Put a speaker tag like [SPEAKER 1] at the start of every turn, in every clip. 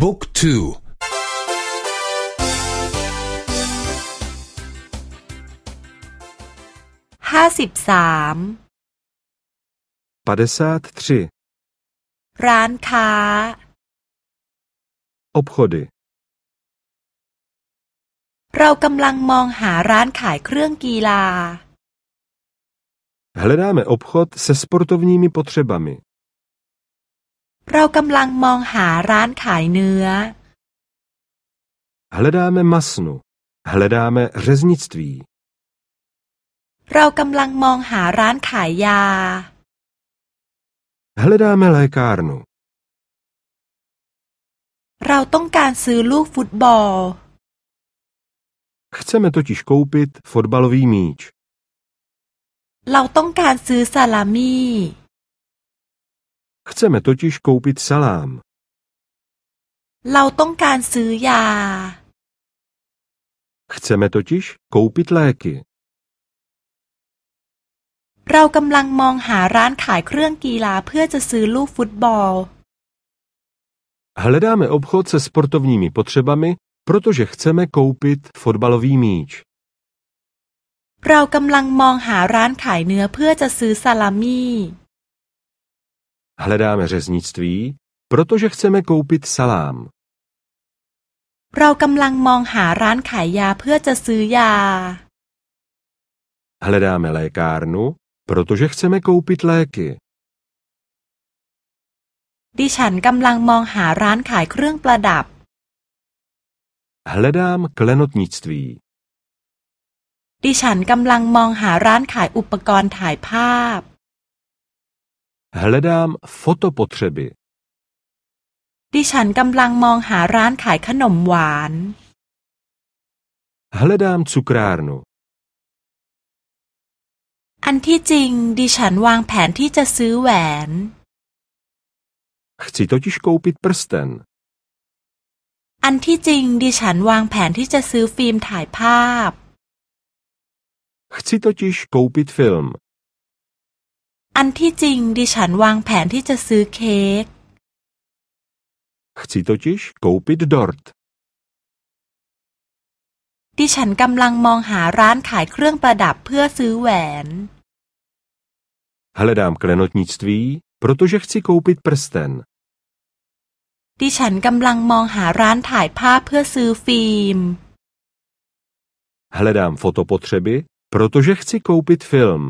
[SPEAKER 1] บุ๊กทู
[SPEAKER 2] ห้าสิบสาม
[SPEAKER 3] 53
[SPEAKER 2] ร้านค้า
[SPEAKER 3] obchody
[SPEAKER 2] เรากำลังมองหาร้านขายเครื่องกีฬา
[SPEAKER 3] Hledáme obchod se sportovními potřebami.
[SPEAKER 2] เรากำลังมองหาร้านขายเนื้อ
[SPEAKER 3] Hledáme masnu. Hledáme řeznictví.
[SPEAKER 2] เรากำลังมองหาร้านขายยา
[SPEAKER 3] Hledáme lékárnu.
[SPEAKER 2] เราต้องการซื้อลูกฟุตบอล
[SPEAKER 3] Chceme totiž koupit fotbalový míč.
[SPEAKER 2] เราต้องการซื้อซาลามี่
[SPEAKER 3] Chceme totiž koupit salám.
[SPEAKER 2] เราต้องการซื้อยา
[SPEAKER 3] Chceme totiž koupit léky.
[SPEAKER 2] เรากำลังมองหาร้านขายเครื่องกีฬาเพื่อจะซื้อลูกฟุตบอล
[SPEAKER 3] Hledáme obchod se sportovními potřebami, protože chceme koupit fotbalový míč.
[SPEAKER 2] เรากำลังมองหาร้านขายเนื้อเพื่อจะซื้อซาลามี่
[SPEAKER 3] Hledáme řeznictví, protože chceme koupit salám.
[SPEAKER 2] เรากำลังมองหาร้านขายยาเพื่อจะซื้อยา
[SPEAKER 3] Hledáme lékárnu, protože chceme koupit léky.
[SPEAKER 2] ดิฉันกำลังมองหาร้านขายเครื่องประดับ
[SPEAKER 3] Hledám klenotnictví.
[SPEAKER 2] ดิฉันกำลังมองหาร้านขายอุปกรณ์ถ่ายภาพ
[SPEAKER 3] Hledám fotopotřeby.
[SPEAKER 2] ดิฉันกำลังมองหาร้านขายขนมหวาน
[SPEAKER 3] Hledám cukrárnu.
[SPEAKER 2] อันที่จริง ดิฉันวางแผนที่จะซื้อแหวน
[SPEAKER 3] Chci totiž koupit prsten.
[SPEAKER 2] อันที่จริง ดิฉันวางแผนที่จะซื้อฟิล์มถ่ายภาพ
[SPEAKER 3] Chci totiž koupit film.
[SPEAKER 2] อันที่จริงดิฉันวางแผนที่จะซื้อเค้ก
[SPEAKER 3] Chci totiž koupit dort.
[SPEAKER 2] ดิฉันกำลังมองหาร้านขายเครื่องประดับเพื่อซื้อแหวน
[SPEAKER 3] Hledám klenotnictví, protože chci koupit prsten.
[SPEAKER 2] ดิฉันกำลังมองหาร้านถ่ายภาพเพื่อซื้อฟิล์ม
[SPEAKER 3] Hledám fotopotřeby, protože chci koupit film.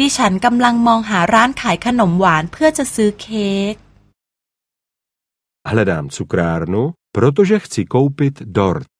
[SPEAKER 2] ดิฉันกำลังมองหาร้านขายขนมหวานเพื่อจะซื้อเค้ก
[SPEAKER 3] Hledám cukrárnu, protože chci koupit dort.